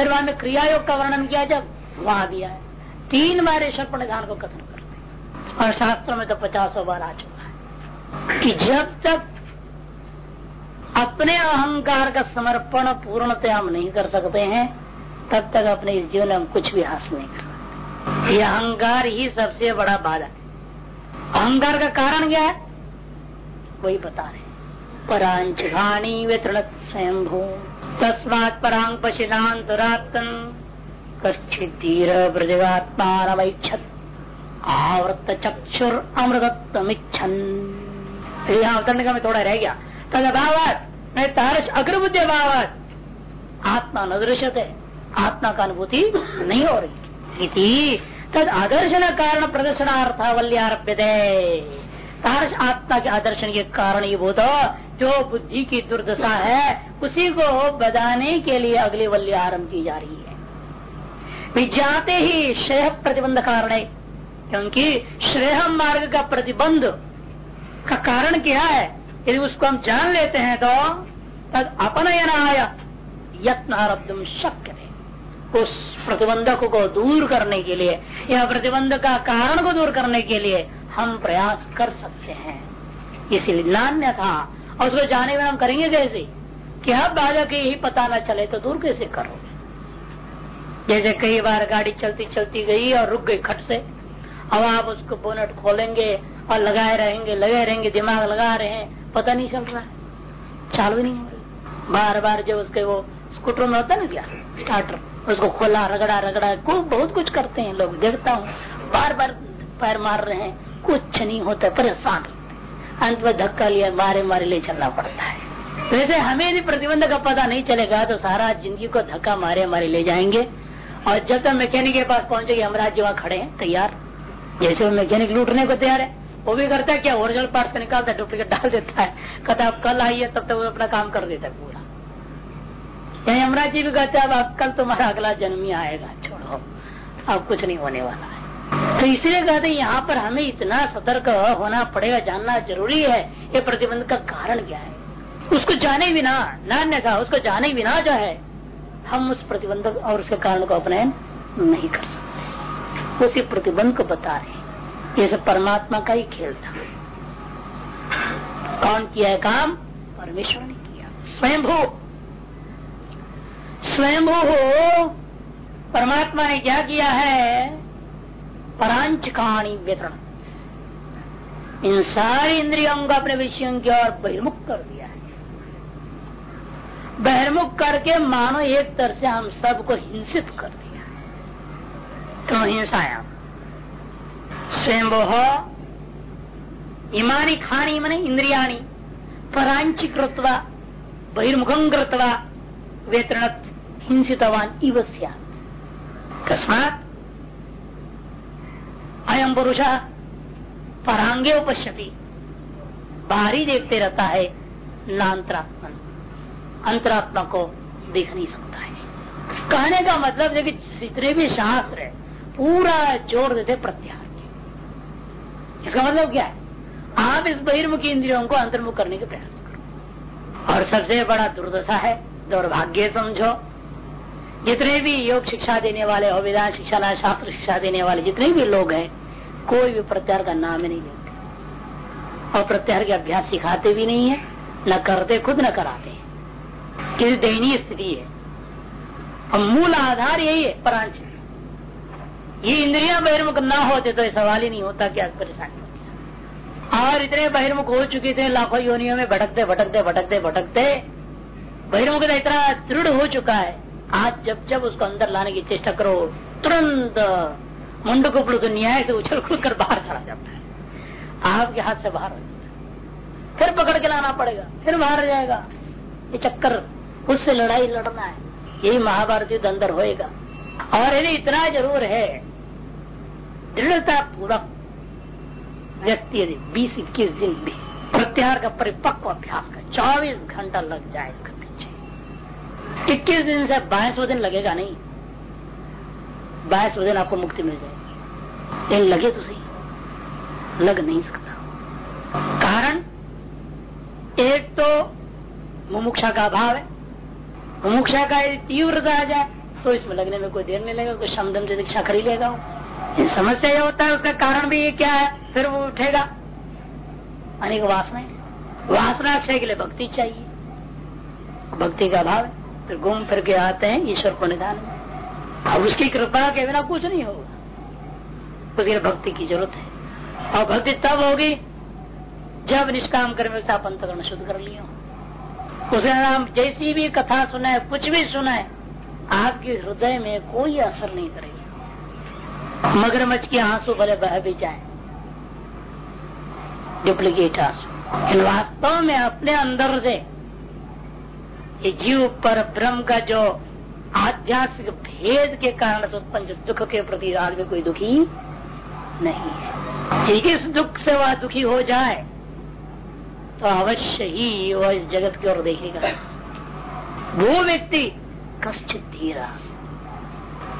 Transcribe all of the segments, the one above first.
फिर वहाँ में क्रिया योग का वर्णन किया जब वहाँ दिया है तीन बार ईश्वर निधान को कथन करते और शास्त्रों में तो पचासों बार आ चुका है कि जब तक अपने अहंकार का समर्पण पूर्णतः हम नहीं कर सकते हैं, तब तक अपने इस जीवन में हम कुछ भी हासिल नहीं कर सकते। ये अहंकार ही सबसे बड़ा बाधा है। अहंकार का कारण क्या है? वही बता रहे परांचघाणी वितृण स्वयं भू तस्मात परांग पशिनातरातन कच्छिधीर ब्रजगात्मानमैक्षत आवृत चक्षुर अमृतत्वमिच्छन यहाँ अवतरण का मैं थोड़ा रह गया। तद अभावत मैं तारस अग्रबुद्धि अभावत आत्मा न दृश्यते, आत्मा का अनुभूति नहीं हो रही। तद आदर्शन कारण प्रदर्शनार्थावल्यारभ्य तारस आत्मा के आदर्शन के कारण ये भूत जो बुद्धि की दुर्दशा है, उसी को बदाने के लिए अगली वल्य आरंभ की जा रही है। विज्ञाते ही श्रेय प्रतिबंध कारण है, क्योंकि श्रेय मार्ग का प्रतिबंध का कारण क्या है? यदि उसको हम जान लेते हैं तो तद अपनयनाय यत्न आरब्ध शक्य उस प्रतिबंधक को दूर करने के लिए, या प्रतिबंध का कारण को दूर करने के लिए हम प्रयास कर सकते हैं। इसीलिए नान्य था और उसको जाने में हम करेंगे कैसे कि हम बाधा के यही पता न चले तो दूर कैसे करोगे जैसे कई बार गाड़ी चलती चलती गई और रुक गई खट से, अब आप उसको बोनट खोलेंगे और लगाए रहेंगे लगे रहेंगे, दिमाग लगा रहे हैं, पता नहीं चल रहा है। चालू नहीं हो रही। बार बार जब उसके वो स्कूटर में होता है ना क्या? स्टार्टर, उसको खोला, रगड़ा रगड़ा को बहुत कुछ करते हैं लोग, देखता हूँ बार बार पैर मार रहे हैं, कुछ नहीं होता, परेशान। अंत में धक्का लिया मारे मारे ले चलना पड़ता है। तो हमें यदि प्रतिबंध का पता नहीं चलेगा तो सारा ज़िंदगी को धक्का मारे मारे ले जाएँगे। और जब तक मैकेनिक के पास पहुंचेगी हम राज्य वहाँ खड़े हैं, तैयार। जैसे वो मैकेनिक लूटने को तैयार है, वो भी करता है क्या? ओरिजिनल पार्ट्स का निकालता है, डुप्लीकेट डाल देता है। कहता अब कल आइए तब तक वो अपना काम कर देता है पूरा। यानी यमराज जी भी कहते हैं, अब कल तुम्हारा अगला जन्म ही आएगा, छोड़ो। अब कुछ नहीं होने वाला है। तो इसलिए कहते हैं, यहाँ पर हमें इतना सतर्क होना पड़ेगा, जानना ज़रूरी है। ये प्रतिबंध का कारण क्या है? उसको जाने बिना, नान्य था, उसको जाने बिना जो है, हम उस प्रतिबंध और उसके कारण को अपनायन नहीं कर सकते। उसी प्रतिबंध को बता रहे ये सब परमात्मा का ही खेल था। कौन किया है काम? परमेश्वर ने किया। स्वयं स्वयंभू। स्वयंभू हो, परमात्मा ने क्या किया है? परांच कहानी वितरण। इन सारे इंद्रियों को अपने विषयों की ओर बहिर्मुख कर दिया है। बहिर्मुख करके मानो एक तरह से हम सबको हिंसित कर दिया तो हिंसाया? स्वयं इमानी खानी मने इंद्रियाणी परांची कृत्वा बहिर्मुखम कृत्वा वेतरण हिंसितवान इव कस्मात अयम पुरुष, परांगे उपस्थिति बाहरी देखते रहता है नान्तरात्मन अंतरात्मा को देख नहीं सकता है। कहने का मतलब कि जितने भी शास्त्र है। पूरा ज़ोर देते प्रत्याहार इसका मतलब क्या है? आप इस बहिर्मुखी इंद्रियों को अंतर्मुख करने के प्रयास करो। और सबसे बड़ा दुर्दशा है, दुर्भाग्य समझो। जितने भी योग शिक्षा देने वाले हो विधान शिक्षा, शास्त्र शिक्षा देने वाले जितने भी लोग हैं कोई भी प्रत्याहार का नाम ही नहीं लेते। और प्रत्याहार के अभ्यास सिखाते भी नहीं है, न करते, खुद न कराते। किसी दयनीय स्थिति है। और मूल आधार यही है परांच ये इंद्रिया बहिर्मुख न होते तो सवाल ही नहीं होता क्या परेशानी और इतने बहिर्मुख हो चुके थे, लाखों योनियों में भटकते भटकते भटकते भटकते, बहिर्मुख इतना दृढ़ हो चुका है। आज जब जब उसको अंदर लाने की चेष्टा करो, तुरंत मुंड को तो न्याय से उछल खुल कर बाहर चला जाता है। आपके हाथ से बाहर हो फिर पकड़ के लाना पड़ेगा, फिर बाहर जाएगा। ये चक्कर, उससे लड़ाई लड़ना है। यही महाभारत युद्ध अंदर होएगा। और यदि इतना ज़रूर है, दृढ़ता पूर्वक व्यक्ति यदि बीस, इक्कीस दिन भी प्रत्याहार का परिपक्व अभ्यास का चौबीस घंटा लग जाए इसके पीछे। इक्कीस दिन से बाईसवें दिन लगेगा नहीं। बाईसवें वज़न आपको मुक्ति मिल जाएगी। लेकिन लगे तो सही। लग नहीं सकता। कारण? एक तो मुमुक्षा का अभाव है। मुमुक्षा का तीव्रता आ जाए तो इसमें लगने में कोई देर नहीं लगेगा, कोई समदम से दीक्षा खरीद लेगा समस्या ये होता है, उसका कारण भी क्या है, फिर वो उठेगा। अनेक वासना वासना अक्षय के लिए भक्ति चाहिए। भक्ति का अभाव है। फिर घूम फिर के आते हैं, ईश्वर को निधान में। अब उसकी कृपा के बिना कुछ नहीं होगा। उसके लिए भक्ति की ज़रूरत है। और भक्ति तब होगी जब निष्काम कर्म से आप अंतकरण शुद्ध कर लिया उसके नाम जैसी भी कथा सुना है, कुछ भी सुना है, आपके हृदय में कोई असर नहीं करेगा। मगरमच्छ के आँसू भले बह भी जाए डुप्लीकेट आँसू। वास्तव में अपने अंदर से ये जीव पर ब्रह्म का जो आध्यात्मिक भेद के कारण से उत्पन्न दुख के प्रति आदमी कोई दुखी नहीं है, इस दुख से वह दुखी हो जाए तो अवश्य ही वह इस जगत की ओर देखेगा। वो व्यक्ति कष्ट धीरा,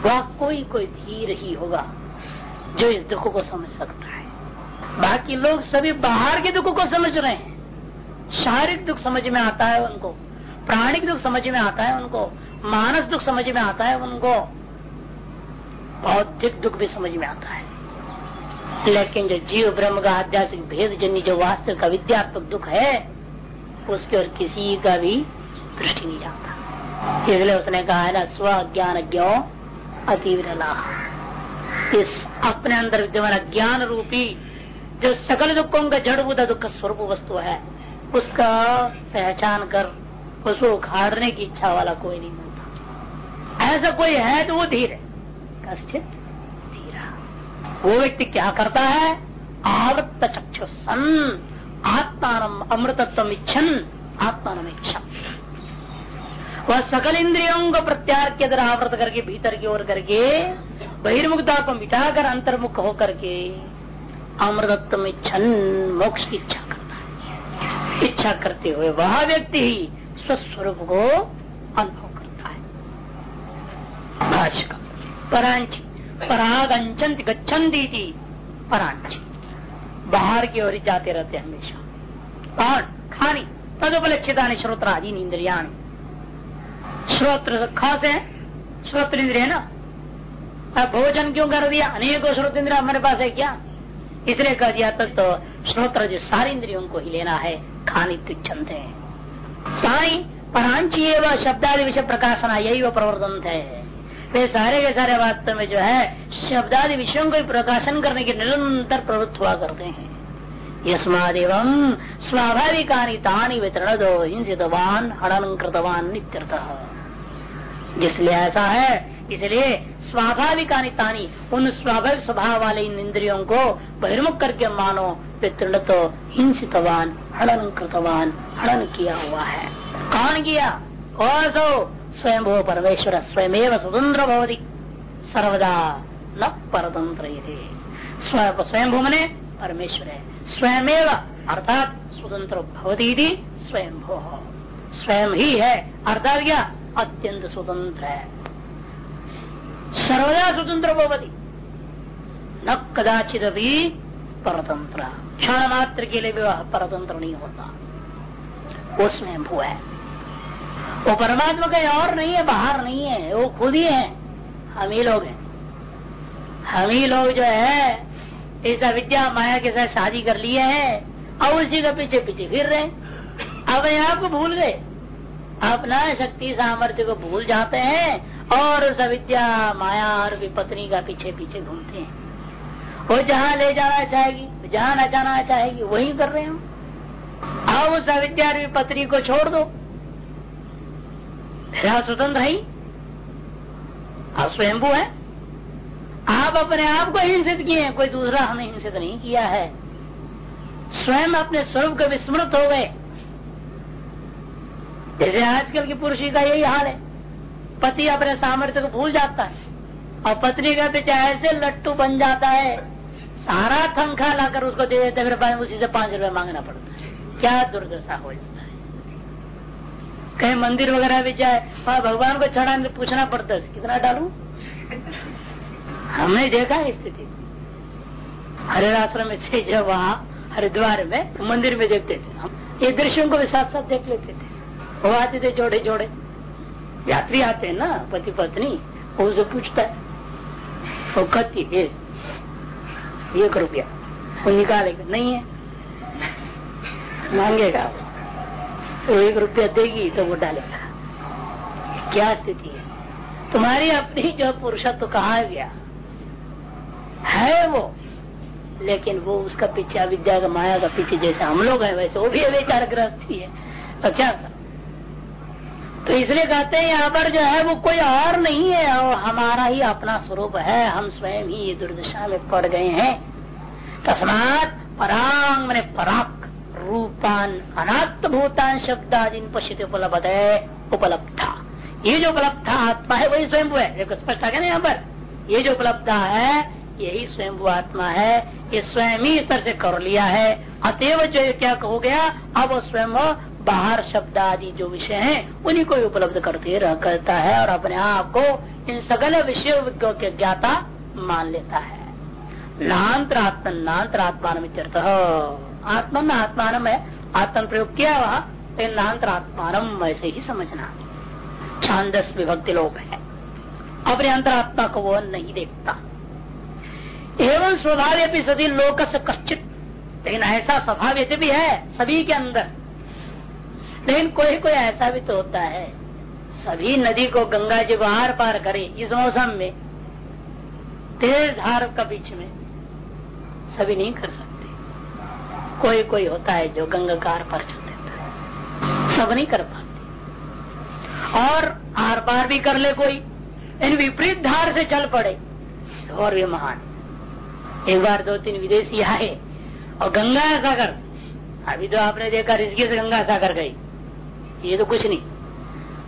वह कोई कोई धीर ही होगा जो इस दुख को समझ सकता है। बाकी लोग सभी बाहर के दुख को समझ रहे हैं। शारीरिक दुख समझ में आता है उनको, प्राणिक दुख समझ में आता है उनको मानस दुख समझ में आता है, उनको बौद्धिक दुख भी समझ में आता है। लेकिन जो जीव, ब्रह्म का आध्यात्मिक भेद जन्य जो वास्तविक विद्यात्मक दुख है, उसके और किसी का भी दृष्टि नहीं जाता। इसलिए उसने कहा है ना स्व ज्ञान ज्ञो अतिविरला इस अपने अंदर विद्यमान ज्ञान रूपी जो सकल दुखों का जड़भूत दुख स्वरूप वस्तु है, उसका पहचान कर, उसको उखाड़ने की इच्छा वाला कोई नहीं। ऐसा कोई है तो वो धीर है। कश्चित धीरा। वो व्यक्ति क्या करता है? आवृत्त चक्षु सन आत्मान अमृतत्व इच्छन, आत्मान इच्छा वह सकल इंद्रियों को प्रत्यार के अंदर आवृत करके, भीतर की ओर करके बहिर्मुखता को मिटाकर अंतर्मुख होकर के अमृतत्व इच्छन, मोक्ष की इच्छा करता है। इच्छा करते हुए वह व्यक्ति ही स्वस्वरूप को अनुभव भाष्य परांची। परागंचन गच्छन्ति परांची। बाहर की ओर जाते रहते हमेशा। कौन? खानी। तदुपलक्षिता श्रोत्र आदि इंद्रिया श्रोत्र खास है। श्रोत्र इंद्रिय ना? भोजन क्यों कर दिया? अनेकों श्रोत इंद्रिया हमारे पास है क्या? इसलिए कह दिया तक तो श्रोत्र जो सारी इंद्रियों को ही लेना है। खानी तुच्छंत है। साई परांची एवं शब्दादि विषय प्रकाशना यही वो प्रवर्तन है। वे सारे के सारे वास्तव में जो है, शब्दादि विषयों को प्रकाशन करने के निरंतर प्रवृत्त हुआ करते हैं। यस्मादेव स्वाभाविकानी तानी वितरण दो हिंसितवान हड़न कृतवान नित्यर्थ। जिसलिए ऐसा है, इसलिए स्वाभाविक तानी, उन स्वाभाविक स्वभाव वाले इन इंद्रियों को बहिर्मुख करके मानो वितरण तो हिंसितवान हड़न कृतवान हड़न किया हुआ है। कौन किया? सो स्वयं भो परमेश्वर स्वयं स्वतंत्र भवती। सर्वदा न परतंत्र स्वयं भू मने परमेश्वर है स्वयं अर्थात स्वतंत्र भवती स्वयं भो स्वयं ही है, अर्थात क्या? अत्यंत स्वतंत्र है। सर्वदा स्वतंत्र भवती। न कदाचित भी परतंत्र क्षण मात्र के लिए विवाह परतंत्र नहीं होता। वो स्वयं भू है। वो परमात्मा कहीं और नहीं है, बाहर नहीं है, वो खुद ही है। हम ही लोग हैं। हम ही लोग जो है, इस विद्या माया के साथ शादी कर लिए हैं और उसी के पीछे पीछे फिर रहे अब आप को भूल गए। अपना शक्ति सामर्थ्य को भूल जाते हैं और उस अविद्या माया और पत्नी का पीछे पीछे घूमते हैं। वो जहाँ ले जाना चाहेगी, जहाँ न जाना चाहेगी, वही कर रहे हम। अब उस अविद्या पत्नी को छोड़ दो। फिर स्वतंत्र है? आप स्वयंभू है? आप अपने आप को हिंसित किए हैं, कोई दूसरा हमें हिंसित नहीं किया है। स्वयं अपने स्वरूप के विस्मृत हो गए। जैसे आजकल की पुरुषी का यही हाल है। पति अपने सामर्थ्य को भूल जाता है और पत्नी का पीछे ऐसे लट्टू बन जाता है। सारा थंखा लाकर उसको दे देते फिर उसी से पाँच रुपए मांगना पड़ता है। क्या दुर्दशा हो जाता है। कहीं मंदिर वगैरह भी जाए, वहाँ भगवान को चढ़ाने पूछना पड़ता है, कितना डालू? हमने देखा है स्थिति। हरे आश्रम में थे जब वहाँ, हरिद्वार में मंदिर में देखते थे हम। ये दृश्यों को भी साथ साथ देख लेते थे। वो आते थे जोड़े जोड़े यात्री आते हैं ना पति पत्नी वो उसे पूछता है, वो कच्ची एक रुपया। वो निकालेगा, नहीं है। मांगेगा वो। एक रुपया देगी तो वो डालेगा। क्या स्थिति है? तुम्हारी अपनी जो पुरुषत्व कहा गया? है वो। लेकिन वो उसका पीछे विद्या का, माया का पीछे जैसे हम लोग हैं, वैसे वो भी विचार ग्रस्त ही है। तो क्या कर? तो इसलिए कहते हैं, यहाँ पर जो है वो कोई और नहीं है, और हमारा ही अपना स्वरूप है। हम स्वयं ही दुर्दशा में पड़ गए हैं। तस्मात परांग मैंने पराक रूपान अनात्म भूतान शब्द आदि पश्चित उपलब्ध है उपलब्धा। ये जो उपलब्धा आत्मा है, वही स्वयं है। देखो, स्पष्ट आ गया ना यहाँ पर? ये जो उपलब्धा है, यही स्वयं आत्मा है। ये स्वयं ही स्तर से कर लिया है। अतएव जो क्या हो गया, अब स्वयं बाहर शब्द आदि जो विषय हैं, उन्हीं को उपलब्ध करते रह, करता है और अपने आप को इन सगल विषय के ज्ञाता मान लेता है। नान्तर आत्मन नान्तर आत्मान आत्मन आत्मान है आत्मन प्रयोग किया हुआ लेकिन नान्तर आत्मान वैसे ही समझना। छांदस विभक्ति लोग है। अपने अंतरात्मा को वो नहीं देखता। एवं स्वभाव सदी लोक से कश्चित, लेकिन ऐसा स्वभाव भी है, सभी के अंदर। लेकिन कोई कोई ऐसा भी तो होता है, सभी नदी को गंगा जी आर पार करे, इस मौसम में, तेज धार का बीच में, सभी नहीं कर सकते। कोई कोई होता है जो गंगा का आर चल देता है। सब नहीं कर पाते। और आर पार भी कर ले कोई। इन विपरीत धार से चल पड़े। और भी महान। एक बार दो तीन विदेशी आए और गंगा सागर। अभी तो आपने देखा रिजगी से गंगा सागर गई। ये तो कुछ नहीं।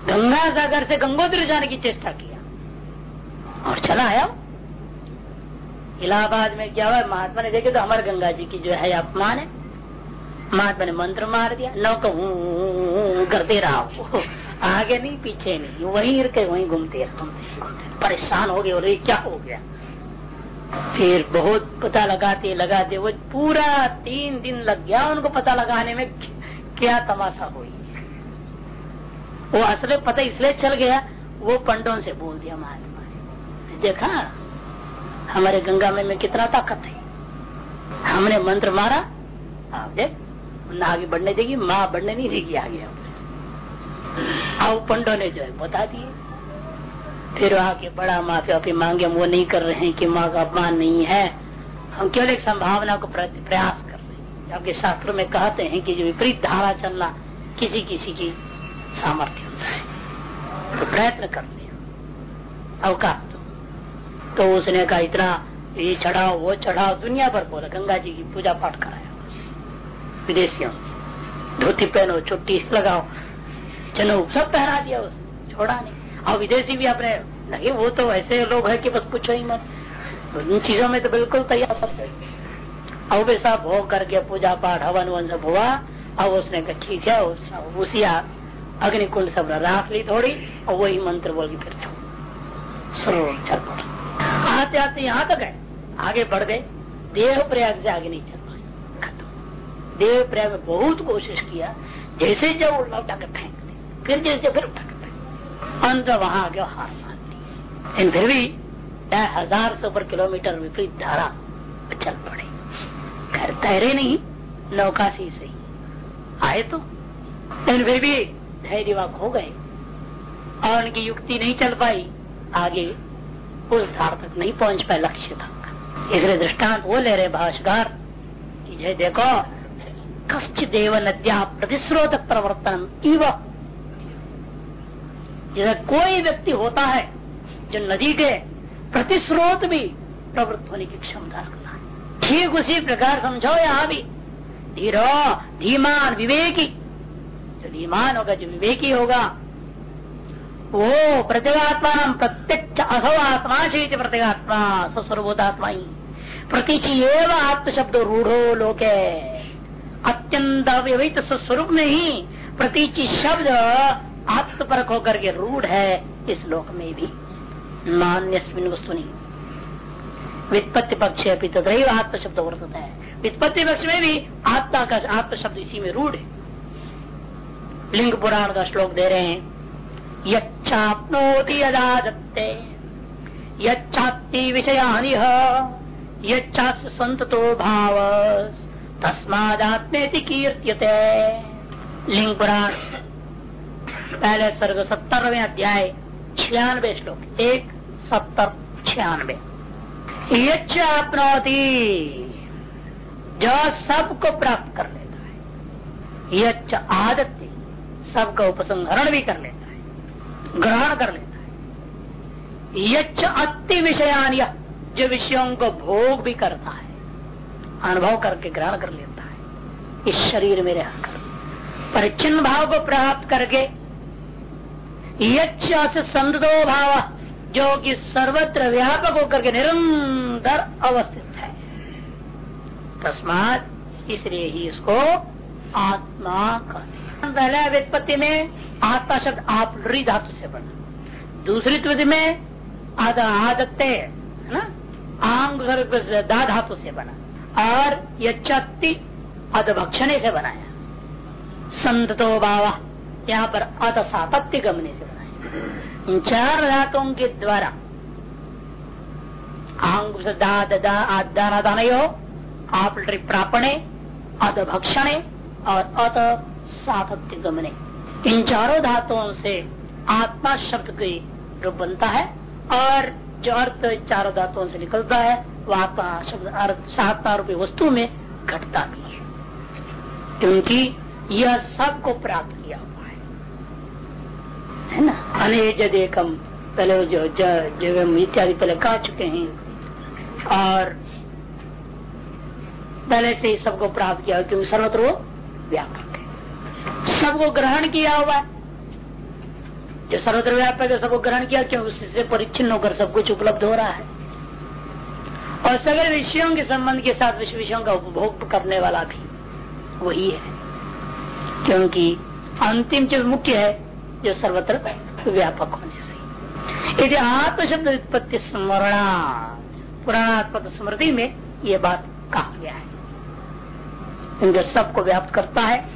गंगा सागर से गंगोत्री जाने की चेष्टा किया। और चला आया इलाहाबाद में क्या हुआ? महात्मा ने देखे तो हमारे गंगा जी की जो है अपमान है। महात्मा ने मंत्र मार दिया नौ करते रहा। आगे नहीं पीछे नहीं वहीं के वहीं घूमते परेशान हो गए क्या हो गया? फिर बहुत पता लगाते लगाते वो पूरा तीन दिन लग गया उनको पता लगाने में क्या तमाशा हुई। वो असले पता इसलिए चल गया वो पंडों से बोल दिया महात्मा ने देखा हमारे गंगा में, में कितना ताकत है। हमने मंत्र मारा आप देख ना आगे बढ़ने देगी माँ बढ़ने नहीं देगी आगे। अब पंडो ने जो है बता दिए। फिर वहाँ के बड़ा माफ़ी वाफी मांगे हम वो नहीं कर रहे हैं कि माँ का अपमान नहीं है। हम केवल एक संभावना को प्रयास कर रहे हैं। जबकि शास्त्रों में कहते हैं कि जो विपरीत धारा चलना किसी किसी की सामर्थ्य होता है। तो प्रयत्न कर लिया। अवकाश तो, तो उसने कहा इतना ये चढ़ाओ वो चढ़ाओ दुनिया भर बोला गंगा जी की पूजा पाठ कराया। विदेशियों धोती पहनो चुट्टी लगाओ। चलो सब पहरा दिया उसने छोड़ा नहीं। और विदेशी भी अपने लगे वो तो ऐसे लोग है कि बस पूछो ही मत। इन चीज़ों में तो बिल्कुल तैयार अब वे सब भोग करके पूजा पाठ, हवन वन सब हुआ। अब उसने कहा, ठीक है, उसी अग्निकुंड सब राख ली थोड़ी, और वही मंत्र बोल फिर चल पड़ा। आते आते यहाँ तक है आगे बढ़ गए। देह प्रयाग से आगे नहीं चल खत्म देह प्रयाग में बहुत कोशिश किया, जैसे जब उठा कर फेंक दे, फिर जैसे फिर उठा कर फेंक अंत वहाँ आ गया हार मान ली फिर भी हज़ार से ऊपर किलोमीटर विपरीत धारा चल पड़े। घर तैरे नहीं नौका से सही आए तो। लेकिन फिर भी धैर्य खो गए। और उनकी युक्ति नहीं चल पाई। आगे उस धार तक नहीं पहुँच पाए लक्ष्य तक। इसलिए दृष्टांत वो ले रहे भाषगार कि जय देखो कश्च देव नद्या प्रतिस्रोत प्रवर्तन इव। जैसे कोई व्यक्ति होता है, जो नदी के प्रतिस्रोत भी प्रवृत्त होने की क्षमता रखता है। ठीक उसी प्रकार समझो यहाँ भी। धीरो, धीमान, विवेकी। जो धीमान होगा, जो विवेकी होगा, वो प्रत्यगात्मा प्रत्यक्ष अथो आत्मा चेत प्रत्यगात्मा स्वस्वरूपात्मा ही। प्रतीचि एवं आत्म शब्द रूढ़ो लोके। अत्यंत अव्यवहित स्वस्वरूप में ही प्रतीचि शब्द आत्मपरक होकर के रूढ़ है इस लोक में भी। मान्य वस्तु नहीं। वित्पत्ति पक्ष अभी तथा आत्म शब्द वर्तता है। वित्पत्ति पक्ष में भी आत्मा का आत्म शब्द इसी में रूढ़ है। लिंग पुराण का श्लोक दे रहे हैं, यच्चाप्नोति यदा दत्ते यच्चात्ति विषयानि यच्चास संतो भाव तस्मादात्मेति कीर्त्यते। लिंग पुराण पहले सर्ग सत्तरवे अध्याय, छियानवे श्लोक, एक सत्तर छियानवे। यच्च अपनौती जो सबको प्राप्त कर लेता है। यच्च आदत्य सबका उपसंहरण भी कर लेता है, ग्रहण कर लेता है। यच्च अति विषयान जो विषयों को भोग भी करता है। अनुभव करके ग्रहण कर लेता है। इस शरीर में रहकर परिचिन भाव को प्राप्त करके संतो भाव, जो कि सर्वत्र व्यापक होकर के निरंतर अवस्थित है। तस्मात इसलिए ही इसको आत्मा कहते पहले व्युत्पत्ति में आत्मा शब्द आप धातु से बना। दूसरी त्वि में आदा आदत्ते, है ना? दा धातु से बना। और यच्चत्ति अदभक्षणे से बनाया। संतो बावा यहाँ पर अत सातत्य गमने से इन चार धातुओं के द्वारा आंगुश आप प्रापणे अत भक्षणे और अत सातत्य गमने। इन चारों धातुओं से आत्मा शब्द के रूप बनता है और जो अर्थ चारों धातुओं से निकलता है, वह आत्मा शब्द अर्थ सात्मा रूपी वस्तु में घटता भी है। क्योंकि यह सबको प्राप्त किया हुआ है। है ना? अनेज एकम पहले जो जगम इत्यादि पहले कह चुके हैं। और पहले से ही सबको प्राप्त किया, क्योंकि सर्वत्र वो व्यापक है। सबको ग्रहण किया हुआ है। जो सर्वत्र व्यापक है सबको ग्रहण किया क्यों उससे परिच्छिन्न होकर सब कुछ उपलब्ध हो रहा है। और सगले विषयों के संबंध के साथ विश्व विषयों का उपभोग करने वाला भी वही है। क्योंकि अंतिम जो मुख्य है, जो सर्वत्र व्यापक होने से। यदि आत्मशब्द उत्पत्ति स्मरणा, पुराणात्मक स्मृति में ये बात कहा गया है। जो सबको व्याप्त करता है,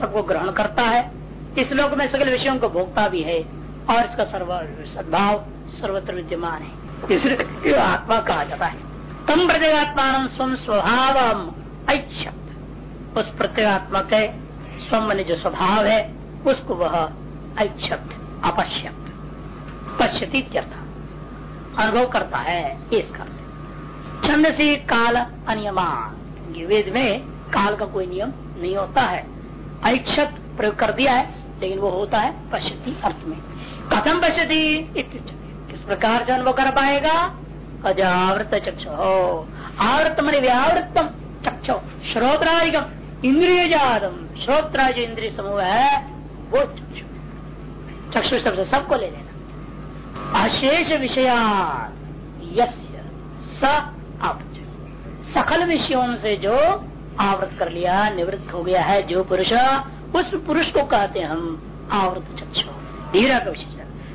सबको ग्रहण करता है इस लोक में सगल विषयों को भोगता भी है और इसका सर्व, सद्भाव सर्वत्र विद्यमान है। इसलिए आत्मा कहा जाता है। तम प्रत्येगात्मान स्वम स्वभाव उस प्रत्येगात्मा के स्व स्वम जो स्वभाव है, उसको वह ऐक्षत अपश्यत। पश्यती अनुभव करता है इसका छंद से काल अनियमान। वेद में काल का कोई नियम नहीं होता है। ऐक्षत प्रयोग कर दिया है। लेकिन वो होता है पश्यति अर्थ में। कथम पश्यति? किस प्रकार से अनुभव कर पाएगा? अजावृत चक्षो आवृत मन व्यावृतम चक्षो। श्रोत्राधिकम इंद्रिय जातम श्रोत्राज इंद्रिय समूह है, वो चक्षु। चक्षु शब्द सबको ले लेना। अशेष विषया स सकल विषयों से जो आवृत कर लिया, निवृत्त हो गया है, जो पुरुष उस पुरुष को कहते हैं हम आवृत चक्षु। धीरा का विशेष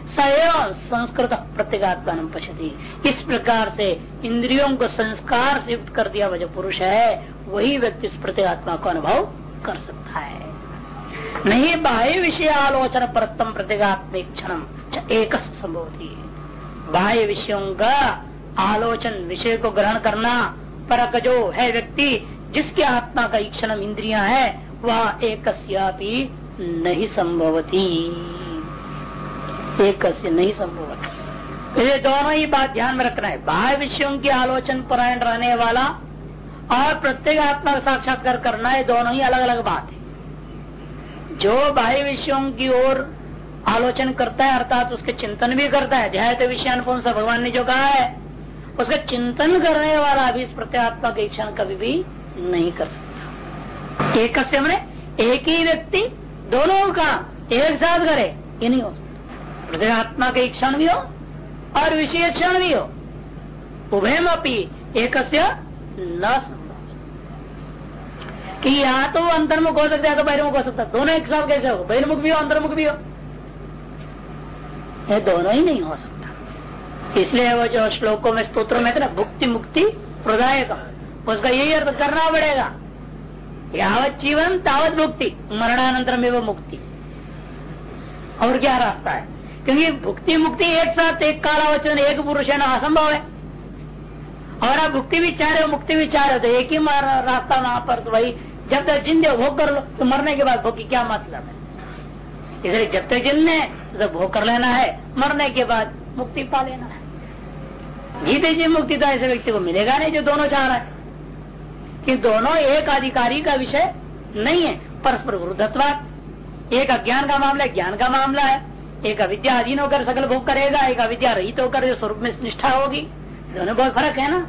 सएव संस्कृत प्रत्येगात्मा पश्यति। इस प्रकार से इंद्रियों को संस्कार से युक्त कर दिया वह जो पुरुष है, वही व्यक्ति इस प्रत्येगात्मा को अनुभव कर सकता है। नहीं बाह्य विषय आलोचन परतम प्रत्येगात्मिक क्षण एक संभवती। बाह्य विषयों का आलोचन विषय को ग्रहण करना परक जो है व्यक्ति, जिसके आत्मा का क्षण इंद्रिया है वह एक नहीं संभवती एक नहीं संभवती ये दोनों ही बात ध्यान में रखना है। बाह्य विषयों की आलोचन परायण रहने वाला और प्रत्येक आत्मा का साक्षात्कार करना है दोनों ही अलग अलग बात है। जो बाह्य विषयों की ओर आलोचन करता है, अर्थात उसके चिंतन भी करता है, ध्याय तो विषयानुपम से भगवान ने जो कहा है, उसका चिंतन करने वाला भी इस प्रत्यात्मा के क्षण कभी भी नहीं कर सकता। एक मैंने एक ही व्यक्ति, दोनों का एक साथ करे ये नहीं हो सकता प्रत्यात्मा के क्षण भी हो, और विषय क्षण भी हो। उभयम अपनी एक न कि या तो अंतर्मुख हो सकता है तो बहिर्मुख हो सकता है। दोनों एक साथ कैसे हो? बहिर्मुख भी हो, अंतर्मुख भी हो। ये दोनों ही नहीं हो सकता। इसलिए वो जो श्लोकों में स्त्रोत्रों में ना भुक्ति मुक्ति प्रदायक उसका यही अर्थ करना पड़ेगा। यावत जीवन तावत मुक्ति। मरणानंतर में वो मुक्ति। और क्या रास्ता है? क्योंकि भुक्ति मुक्ति एक साथ, एक कालावचन, एक पुरुष है असंभव है। और आप भुक्ति भी चाह रहे हो, मुक्ति भी चाह रहे हो तो एक ही रास्ता वहाँ पर तो भाई जब तक जिंदे भोग कर लो तो मरने के बाद भोग क्या मतलब है? इसलिए जब तक जिंदे तो भोग कर लेना है, मरने के बाद मुक्ति पा लेना है। जीते जी मुक्ति तो ऐसे व्यक्ति को मिलेगा नहीं जो दोनों चाह रहा है। कि दोनों एक अधिकारी का विषय नहीं है, परस्पर विरुद्धत्वाद एक अज्ञान का मामला है, ज्ञान का मामला है। एक अविद्या अधीन होकर सकल भोग करेगा, एक अविद्या रहित होकर जो स्वरूप में निष्ठा होगी। दोनों बहुत फ़र्क है ना?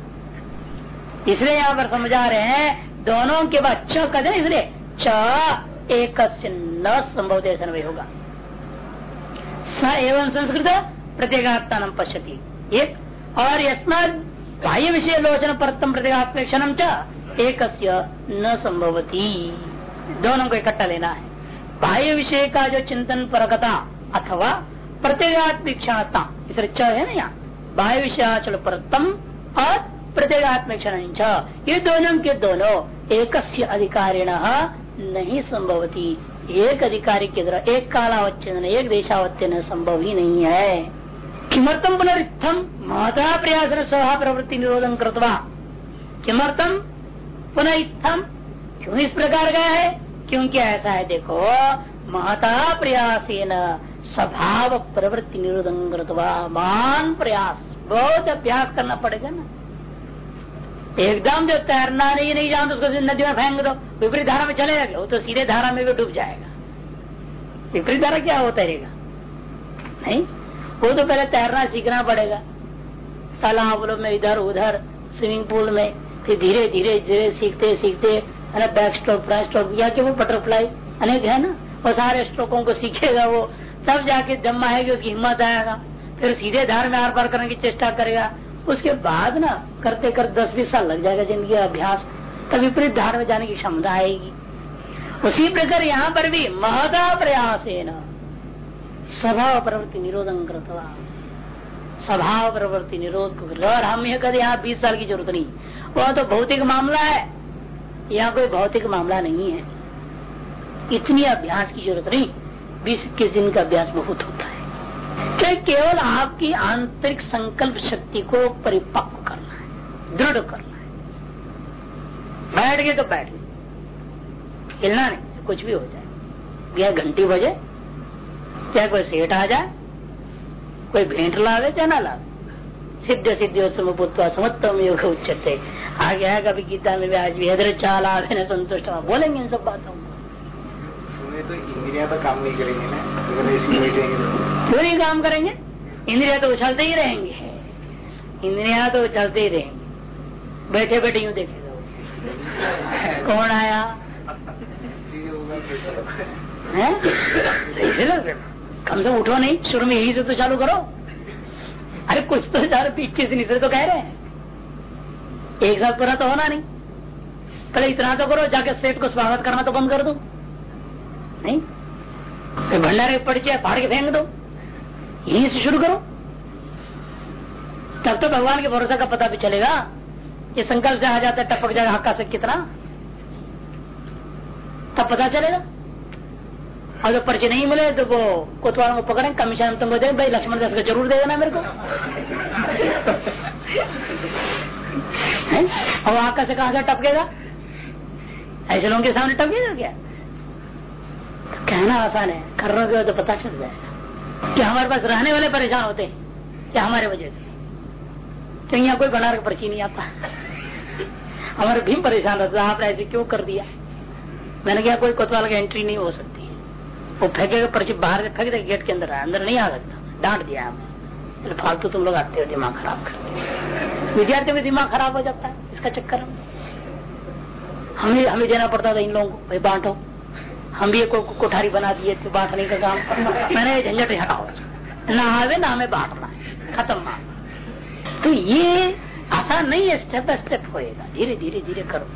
इसलिए यहाँ पर समझा रहे हैं, दोनों के बाद च कहते इसलिए, च एक न संभव नहीं होगा। स एवं संस्कृत प्रत्येगात्मा पश्यति। एक, और यस्मात बाह्य विषय लोचन परतम प्रत्येगात्मेक्षण एक न संभवती। दोनों को इकट्ठा लेना है। बाह्य विषय का जो चिंतन परकता अथवा प्रत्येगात्मिक्षणता इस है ना यहाँ? बाह्य विषयाचल परतम और प्रत्येगात्मिक्षण ये दोनों के दोनों एक अधिकारिण नहीं संभवती। एक अधिकारी के द्वारा एक कालावच्चन एक देशावच्चन संभव ही नहीं है। किमर्थम पुनरिथम महता प्रयास स्वभाव प्रवृत्ति निरोधन कृतवा। किमर्थम पुनरिथम क्यों इस प्रकार का है? क्योंकि ऐसा है, देखो महता प्रयास न स्वभाव प्रवृत्ति निरोधन मान प्रयास। बहुत अभ्यास करना पड़ेगा ना। एकदम जो तैरना नहीं नहीं जानते उसको नदी में फेंक दो। विपरीत धारा में चलेगा क्या? वो तो सीधे धारा में भी डूब जाएगा। विपरीत धारा क्या हो तैरेगा? नहीं? वो तो पहले तैरना सीखना पड़ेगा। तालाब में इधर, उधर, स्विमिंग पूल में। फिर धीरे धीरे धीरे सीखते सीखते बैक स्ट्रोक फ्रंट स्ट्रोक या कि वो बटरफ्लाई अनेक है ना? वो सारे स्ट्रोकों को सीखेगा वो। तब जाके जमा है कि उसकी हिम्मत आएगा। फिर सीधे धार में आर पार करने की चेष्टा करेगा। उसके बाद ना, करते कर दस, बीस साल लग जाएगा ज़िंदगी अभ्यास। तब विपरीत धार में जाने की क्षमता आएगी। उसी प्रकार यहाँ पर भी महदा प्रयास है न स्वभाव प्रवृत्ति निरोधन करता स्वभाव प्रवृत्ति निरोध को और हम ये कहते यहाँ बीस साल की ज़रूरत नहीं। वह तो भौतिक मामला है। यहाँ कोई भौतिक मामला नहीं है। इतनी अभ्यास की ज़रूरत नहीं। बीस इक्कीस दिन का अभ्यास बहुत होता है। क्या केवल आपकी आंतरिक संकल्प शक्ति को परिपक्व करना है। दृढ़ करना है। बैठ गए तो बैठ गए। हिलना नहीं, कुछ भी हो जाए। यह घंटी बजे, चाहे कोई सेठ आ जाए कोई भेंट लावे चाहे ना लावे? सिद्ध सिद्ध समपुत्वा समत्तम योग उच्चते आगे आएगा भी गीता में भी आज भी हदर चाल आवे संतुष्ट बोलेंगे इन सब बातों तो इंद्रिया तो काम नहीं करेंगे ना? तो। क्यों नहीं काम करेंगे? इंद्रिया तो उछलते ही रहेंगे। इंद्रिया तो उछलते ही रहेंगे। बैठे बैठे यूँ देखे कौन आया? है। कम से उठो नहीं, शुरू में यही से तो चालू करो। अरे कुछ तो चार इक्कीस दिन से तो कह रहे हैं। एक साथ पूरा तो होना नहीं। पहले इतना तो करो, जाके सेठ को स्वागत करना तो बंद कर दो। नहीं? तो भंडारे जाए फाड़ के फेंक दो। यहीं से शुरू करो। तब तो भगवान के भरोसा का पता भी चलेगा। ये संकल्प से आ जाता है, टपक जाएगा हक्का से कितना। तब पता चलेगा। और जब पर्चे नहीं मिले तो वो कोतवाल को पकड़े, कमीशन तुमको दे, भाई लक्ष्मण दास को ज़रूर देगा ना मेरे को। और आका से कहा टपकेगा। ऐसे लोगों के सामने टपकेगा क्या? कहना आसान है करने के तो पता चल जाएगा कि हमारे पास रहने वाले परेशान होते हैं क्या हमारे वजह से। तो यहाँ कोई बना के पर्ची नहीं आता। हमारे भी परेशान रहता आपने ऐसे क्यों कर दिया? मैंने कहा, कोई कोतवाल की एंट्री नहीं हो सकती। वो फेंकेगा पर्ची बाहर फेंक देगा गेट के अंदर अंदर नहीं आ सकता डांट दिया हमें फालतू तुम लोग आते हो दिमाग खराब करते विद्यार्थी में दिमाग खराब हो जाता है इसका चक्कर हमें। हमें देना पड़ता था इन लोगों को भाई बांटो। हम भी को, कोठारी बना दिए थे बांटने का काम मैंने झंझट हटाओ। ना आवे ना हमें बांटना है खत्म तो ये आसान नहीं है स्टेप बाय स्टेप होएगा। धीरे धीरे धीरे करो।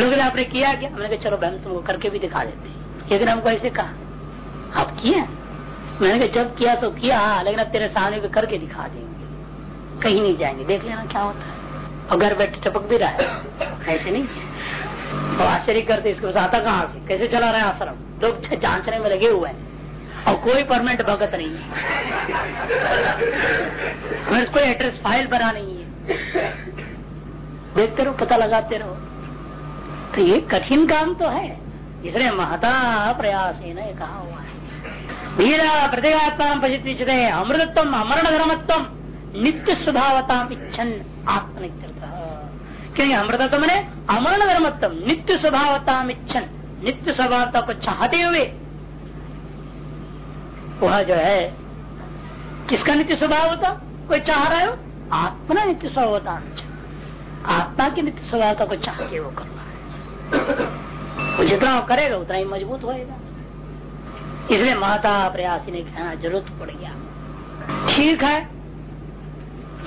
लोग ने आपने किया क्या? मैंने कहा चलो बहन तुमको करके भी दिखा देते एक दिन हमको ऐसे कहा, आप किए मैंने कहा, जब किया तो किया लेकिन अब तेरे सामने भी करके दिखा देंगे। कहीं नहीं जाएँगे। देख लेना क्या होता है। और घर बैठे टपक भी रहा है। ऐसे नहीं तो आश्चर्य करते इसके आता कहाँ कैसे चला रहे आश्रम? लोग जांचने में लगे हुए हैं। और कोई परमानेंट भगत नहीं है। कोई एड्रेस फ़ाइल बना नहीं है। देखते रहो, पता लगाते रहो। तो ये कठिन काम तो है। इसलिए महता प्रयास ना कहा हुआ है। वीरा प्रत्येगात्मा पचित अमृतत्व अमरण धर्मत्व नित्य स्वभावता इच्छन आत्मनित्य क्योंकि अमृतत्व मैंने अमरण धर्मत्व नित्य स्वभावता इच्छन नित्य स्वभावता को चाहते हुए वह जो है, किसका नित्य स्वभाव होता कोई चाह रहा हो आत्मा नित्य स्वभाव होता आत्मा की नित्य स्वभावता को चाह के वो करना है। वो जितना करेगा उतना ही मज़बूत होएगा। इसलिए माता प्रयासी ने कहना ज़रूरत पड़ गया। ठीक है,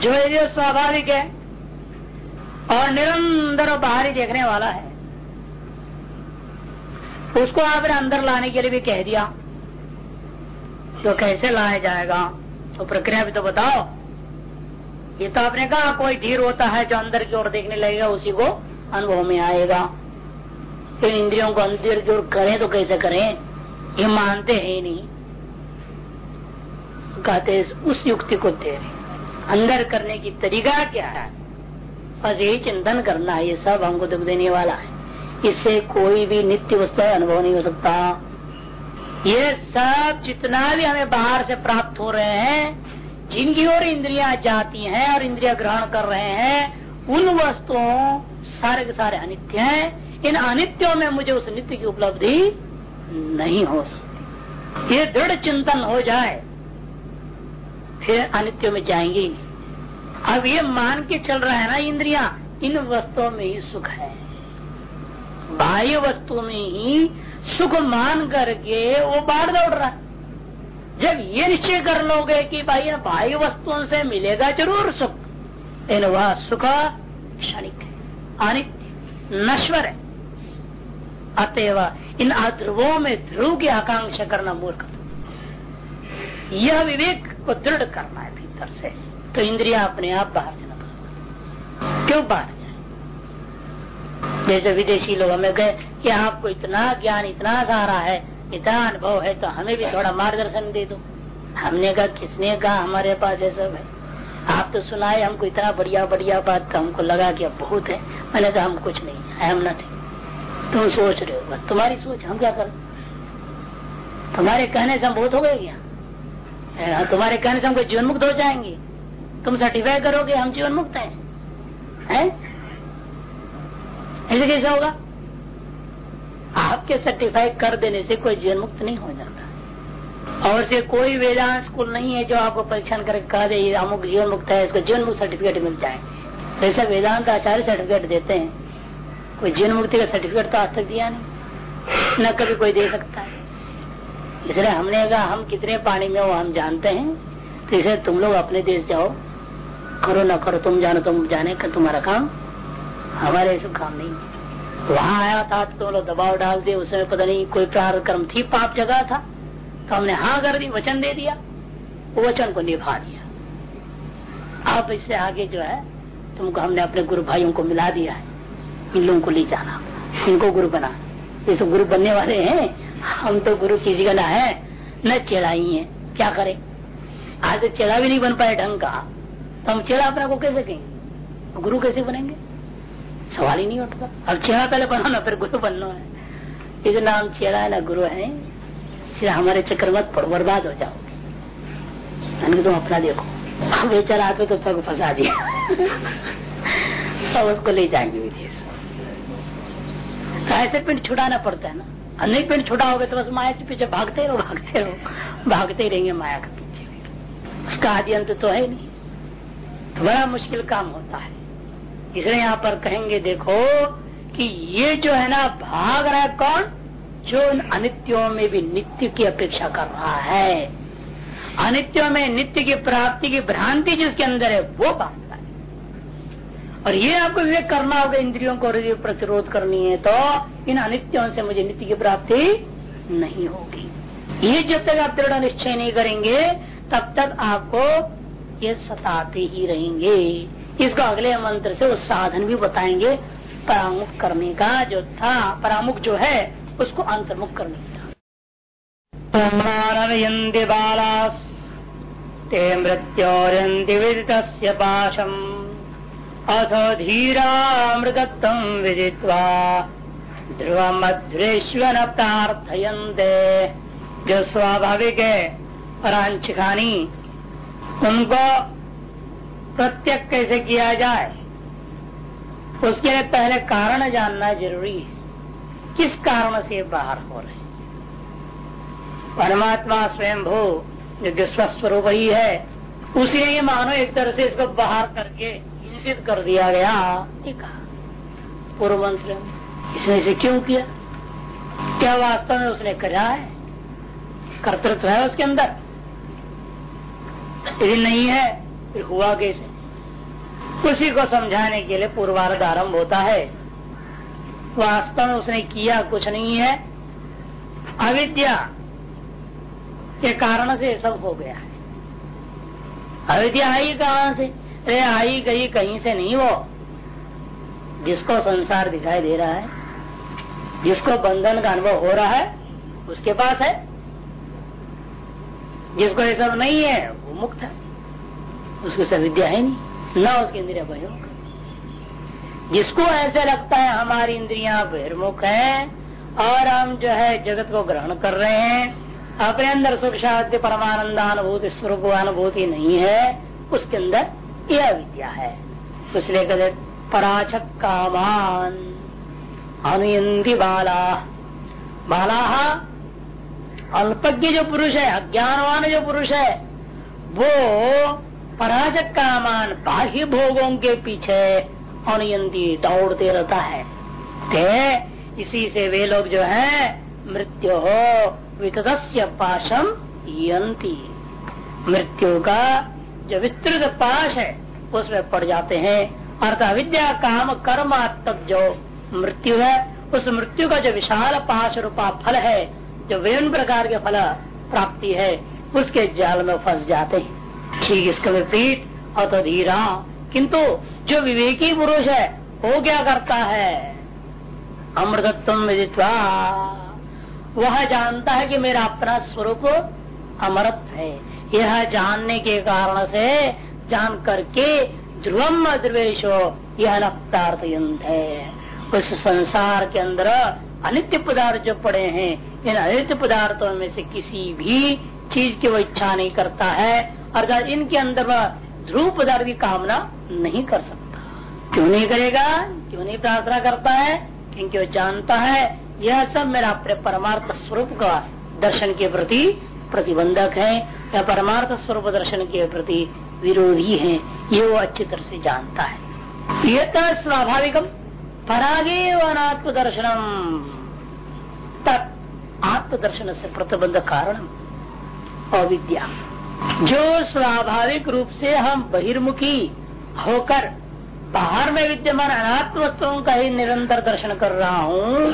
जो ये स्वाभाविक है और निरंतर बाहरी देखने वाला है, उसको आपने अंदर लाने के लिए भी कह दिया। तो कैसे लाया जाएगा? तो प्रक्रिया भी तो बताओ। ये तो आपने कहा, कोई धीर होता है जो अंदर की ओर देखने लगेगा, उसी को अनुभव में आएगा। इन इंद्रियों को अंदर की ओर करें तो कैसे करें? ये मानते हैं नहीं। कहते उस युक्ति को दे रहे अंदर करने की तरीका क्या है? बस यही चिंतन करना है, ये सब हमको दुख देने वाला है। इससे कोई भी नित्य वस्तु अनुभव नहीं हो सकता। ये सब जितना भी हमें बाहर से प्राप्त हो रहे हैं, जिनकी ओर इंद्रिया जाती हैं और इंद्रिया ग्रहण कर रहे हैं, उन वस्तुओं सारे के सारे अनित्य हैं। इन अनित्यों में मुझे उस नित्य की उपलब्धि नहीं हो सकती। ये दृढ़ चिंतन हो जाए, फिर अनित्यों में जाएँगे अब ये मान के चल रहा है ना इंद्रिया, इन वस्तुओं में ही सुख है। बाह्य वस्तु में ही सुख मान करके वो बाढ़ दौड़ रहा है। जब ये निश्चय कर लोगे कि भाई बाह्य वस्तुओं से मिलेगा ज़रूर सुख, इन वह सुख क्षणिक है, अनित्य, नश्वर है। अतएव इन अध्रुवों में ध्रुव की आकांक्षा करना मूर्ख। यह विवेक को दृढ़ करना है भीतर से। तो इंद्रिया अपने आप बाहर से न क्यों बाहर जैसे विदेशी लोग हमें गए कि आपको इतना ज्ञान, इतना सारा है, इतना अनुभव है तो हमें भी थोड़ा मार्गदर्शन दे दो। हमने कहा, किसने कहा हमारे पास ये सब है? आप तो सुनाए, हमको इतना बढ़िया बढ़िया बात तो हमको लगा कि अब बहुत है। मैंने कहा, हम कुछ नहीं है, हम थे। तुम सोच रहे हो, बस तुम्हारी सोच, हम क्या करें? तुम्हारे कहने से हम बहुत हो गए क्या? तुम्हारे कहने से हमको जीवन मुक्त हो जाएँगे। तुम सर्टिफाई करोगे, हम जीवन मुक्त हैं। है? ऐसे कैसे होगा? आपके सर्टिफाई कर देने से कोई जीवन मुक्त नहीं हो जाता। और से कोई वेदांत स्कूल नहीं है जो आपको परीक्षण करके कह दे अमुक जीवन मुक्त है, इसको जीवन मुक्त सर्टिफिकेट मिल जाए ऐसा वेदांत आचार्य सर्टिफिकेट देते हैं। कोई जीवन मुक्ति का सर्टिफिकेट तो आज तक दिया नहीं। न कभी कोई दे सकता है। इसलिए हमने कहा, हम कितने पानी में हो, हम जानते हैं। तो इसलिए तुम लोग अपने देश जाओ। करो ना करो, तुम जानो, तुम जाने का तुम्हारा काम। हमारे ऐसा काम नहीं तो वहाँ आया था तो तुम लोग दबाव डाल दिए। उस समय पता नहीं कोई प्रार कर्म थी, पाप जगह था। तो हमने हाँ कर दी, वचन दे दिया। वचन को निभा दिया अब इससे आगे जो है, तुमको हमने अपने गुरु भाइयों को मिला दिया है। लोगों को ले जाना। इनको गुरु बना। ये सब गुरु बनने वाले हैं। हम तो गुरु किसी का ना है, न चेड़ा ही। है क्या करे? आज तो चेड़ा भी नहीं बन पाए ढंग का। तो हम चेड़ा अपना को कैसे कहेंगे गुरु कैसे बनेंगे? सवाल ही नहीं उठता। अब चेहरा पहले बनाना फिर गुरु बनना है। इधर नाम चेहरा है ना गुरु है सिर्फ़ हमारे चक्कर मत पड़ो, बर्बाद हो जाओगे तुम अपना देखो। बेचारा आते तो सब फंसा दिया। सब उसको ले जाएँगे। ऐसे पिंड छुड़ाना पड़ता है ना। नहीं पिंड छुड़ा होगा तो बस माया के पीछे भागते रहो भागते रहो, भागते ही रहेंगे माया के पीछे। उसका आदि अंत तो है नहीं। बड़ा मुश्किल काम होता है। इसलिए यहाँ पर कहेंगे, देखो कि ये जो है ना, भाग रहा है कौन? जो इन अनित्यों में भी नित्य की अपेक्षा कर रहा है। अनित्यों में नित्य की प्राप्ति की भ्रांति जिसके अंदर है, वो बांधता है और ये आपको विवेक करना होगा, इंद्रियों को प्रतिरोध करनी है तो इन अनित्यों से मुझे नित्य की प्राप्ति नहीं होगी। ये जब तक आप दृढ़ निश्चय नहीं करेंगे, तब तक आपको ये सताते ही रहेंगे। इसको अगले मंत्र से उस साधन भी बताएँगे, परामुख करने का जो था, परामुख जो है, उसको अंतर्मुख करने का। विदितस्य पाशम्। अथो धीरामृतत्वम् विदित्वा ध्रुवमध्रेश्वर प्रार्थयन्ते जो स्वाभाविक है परांचिखानी उनको प्रत्यक कैसे किया जाए? उसके लिए पहले कारण जानना ज़रूरी है। किस कारण से बाहर हो रहे परमात्मा स्वयं भू जो स्वस्वरूप ही है, उसी मानो एक तरह से इसको बाहर करके हिंसित कर दिया गया। कहा पूर्व मंत्र इसने इसे क्यों किया? क्या वास्तव में उसने करा है? कर्तृत्व है उसके अंदर। यदि नहीं है फिर हुआ कैसे? उसी को समझाने के लिए पूर्वार्ध आरंभ होता है। वास्तव में उसने किया कुछ नहीं है। अविद्या के कारण से सब हो गया है। अविद्या आई कहाँ से। अरे आई गई कहीं से नहीं वो। जिसको संसार दिखाई दे रहा है, जिसको बंधन का अनुभव हो रहा है, उसके पास है। जिसको ये सब नहीं है, वो मुक्त है। उसकी सब विद्या है नहीं, न उसकी इंद्रिया बहिर्मुख। जिसको ऐसे लगता है, हमारी इंद्रिया बहिर्मुख है, और हम जो है जगत को ग्रहण कर रहे हैं, अपने अंदर सुख शांति, परमानंद, अनुभूति, स्वरूप, अनुभूति नहीं है, उसके अंदर यह विद्या है। उसने कहते पराचक कामान अनुयंती बाला। बाला अल्पज्ञ जो पुरुष है, अज्ञानवान जो पुरुष है, वो पराजक कामान, बाह्य भोगों के पीछे अनुयंती दौड़ते रहता है। ते, इसी से वे लोग जो है, मृत्यु हो वितस्य पाशम यंती मृत्यु का जो विस्तृत पाश है, उसमें पड़ जाते हैं। अर्थात विद्या, काम, कर्म तक जो मृत्यु है, उस मृत्यु का जो विशाल पाश रूपा फल है, जो विभिन्न प्रकार के फल प्राप्ति है, उसके जाल में फंस जाते हैं। ठीक इसके विपरीत, अत धीरा। किंतु जो विवेकी पुरुष है, वो क्या करता है? अमृतत्व विदित्वा। वह जानता है कि मेरा अपना स्वरूप अमृत है। यह जानने के कारण से जान करके ध्रुवम ध्रुवेशो यह नक्तार्थ है उस संसार के अंदर अनित्य पदार्थ जो पड़े हैं, इन अनित्य पदार्थों में से किसी भी चीज़ की वो इच्छा नहीं करता है, अर्थात इनके अंदर वह ध्रुव पदार्थ की कामना नहीं कर सकता। क्यों नहीं करेगा? क्यों नहीं प्रार्थना करता है? क्योंकि वो जानता है, यह सब मेरा अपने परमार्थ स्वरूप का दर्शन के प्रति प्रतिबंधक है। या परमार्थ स्वरूप दर्शन के प्रति विरोधी है, ये वो अच्छी तरह से जानता है। तो स्वाभाविकम, परागे अनात्म दर्शनम तत् आत्मदर्शन से प्रतिबंध कारण अविद्या। जो स्वाभाविक रूप से हम बहिर्मुखी होकर बाहर में विद्यमान अनात्म वस्तुओं का ही निरंतर दर्शन कर रहा हूँ,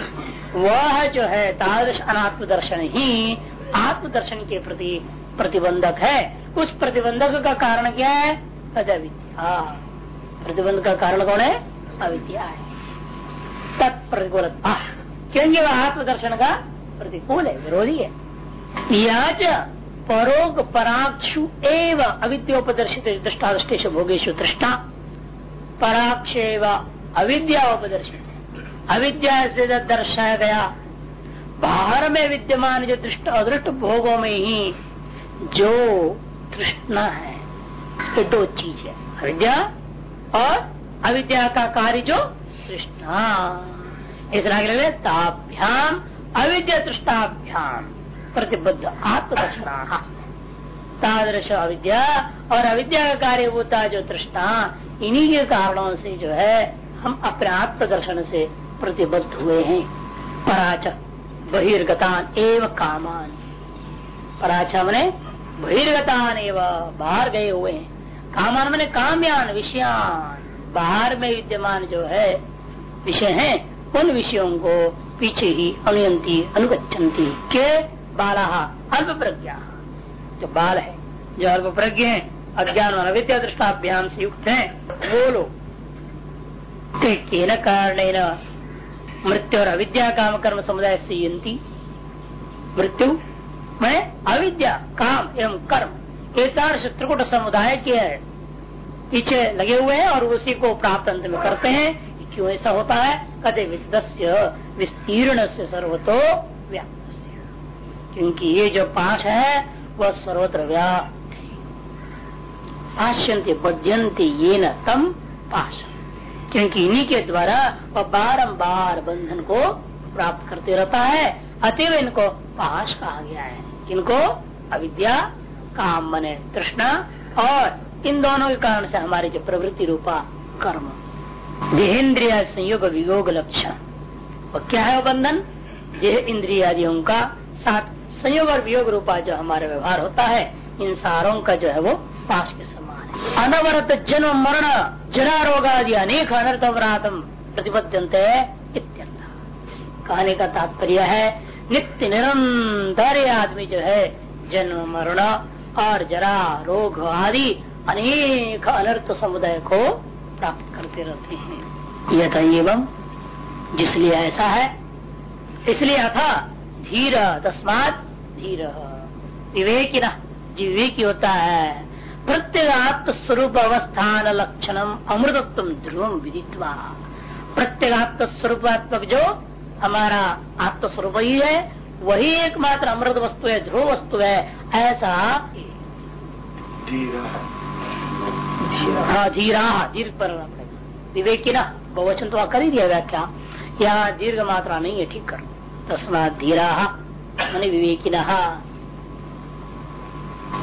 वह जो है तादृश अनात्म दर्शन ही आत्मदर्शन के प्रति प्रतिबंधक है। उस प्रतिबंधक का कारण क्या है? अविद्या प्रतिबंध का कारण कौन है? अविद्या है। तत्प्रतिकूल। क्योंकि वह आत्मदर्शन का प्रतिकूल है, विरोधी है। याच परोग पराक्षु एव अविद्योपदर्शित दृष्टादृष्टेश भोगेशु दृष्टा पराक्ष अविद्या उपदर्शित अविद्या से दर्शाया गया। बाहर में विद्यमान जो दृष्ट अदृष्ट भोगों में ही जो तृष्णा है ये दो चीज़ है अविद्या और अविद्या का कार्य जो तृष्णा इस इसलिए ताभ्याम अविद्या तृष्णाभ्याम प्रतिबद्ध आत्मदर्शना। तादृश अविद्या और अविद्या का कार्य होता जो तृष्णा। इन्हीं के कारणों से जो है हम अपने आत्मदर्शन से प्रतिबद्ध हुए हैं। पराच बहिर्गतान एवं कामान। पराच मैंने बहिर्गतान एव बाहर गए हुए हैं। कामान मैंने काम्यान, विषयान। बाहर में विद्यमान जो है, विषय हैं, उन विषयों को पीछे ही अनुयंती अनुगछन्ति के? बाला अल्प प्रज्ञा जो बाल है, जो अल्प प्रज्ञ है, अज्ञान और अविद्या दृष्टाभ्याम से युक्त है, वो लोग। के न कारण मृत्यु और अविद्या काम कर्म समुदाय से यंती मृत्यु मैं अविद्या, काम एवं कर्म एकादश त्रिकुट समुदाय के पीछे लगे हुए हैं और उसी को प्राप्त अंत में करते हैं क्यों ऐसा होता है? कदे विदस्य विस्तीर्ण से सर्वतो व्याप्त क्योंकि ये जो पाँच है, वह सर्वत्र व्याप्त पाश्यंती बद्यंती ये न तम पाश क्योंकि इन्हीं के द्वारा वह बारम्बार बंधन को प्राप्त करते रहता है। अतएव इनको पाश कहा गया है। इनको अविद्या, काम मने तृष्णा और इन दोनों के कारण से हमारे जो प्रवृत्ति रूपा कर्म। देहेन्द्रिया संयोग वियोग लक्षण। और क्या है वो बंधन? देह इंद्रियादियों का साथ संयोग और वियोग रूपा जो हमारा व्यवहार होता है, इन सारों का जो है वो पास के समान है। अनवरत जन्म, मरण, जरा रोग आदि अनेक अनर्थ अपराधम प्रतिबद्ध कहने का तात्पर्य है नित्य निरंतर आदमी जो है, जन्म, मरण और जरा रोग आदि अनेक अनर्थ समुदाय को प्राप्त करते रहते हैं। यथ एवं जिसलिए ऐसा है, इसलिए अथा धीर, तस्मात धीर। विवेकी न जो विवेकी होता है प्रत्येगात्म स्वरूप अवस्थान लक्षणम अमृतत्व ध्रुवम विदित्वा। प्रत्येगात्म स्वरूपात्मक जो हमारा आत्मस्वरूप ही है वही एकमात्र अमृत वस्तु है ध्रुव वस्तु है ऐसा हाँ धीरा दीर्घ पर विवेकी ना बहुवचन तो कर ही दिया व्याख्या। यहाँ दीर्घ मात्रा नहीं है ठीक कर। तस्मा धीरा मैंने विवेकी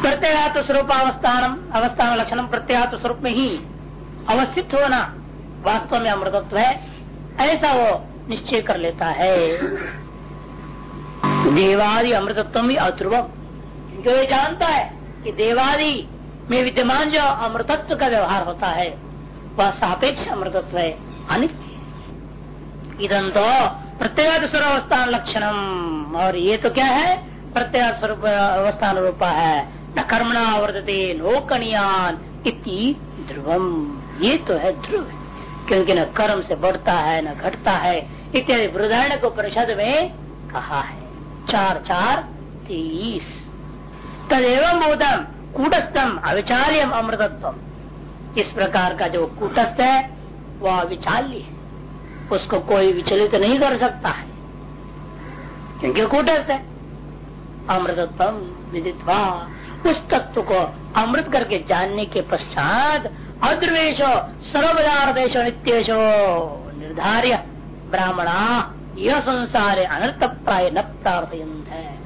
प्रत्येगात्म स्वरूप अवस्थान अवस्थान लक्षण प्रत्येगात्म स्वरूप में ही अवस्थित होना वास्तव में अमृतत्व है। ऐसा वो निश्चय कर लेता है। देवादि अमृतत्व अध्रुवम क्योंकि वे जानता है कि देवादि में विद्यमान जो अमृतत्व का व्यवहार होता है, वह सापेक्ष अमृतत्व है, अनित्य। इधन तो प्रत्येक स्वरूप लक्षणम। और ये तो क्या है? प्रत्येक स्वरूप अवस्थान रूपा है। न कर्मणा वर्धते, नो कणियान इति ध्रुवम। ये तो है ध्रुव। क्योंकि न कर्म से बढ़ता है, न घटता है इत्यादि वृदारण को परिषद में कहा है। चार चार तेईस तदेव बोधम कूटस्थम अविचाल्यम अमृतत्व। इस प्रकार का जो कूटस्थ है, वह अविचाल्य है। उसको कोई विचलित नहीं कर सकता है। क्योंकि कूटस्थ है। अमृतत्व विदित्वा। उस तत्व को अमृत करके जानने के पश्चात अद्रवेश सर्वदार्देश नित्येशो, निर्धार्य। ब्राह्मणा यह संसार अनर्थ प्राय न है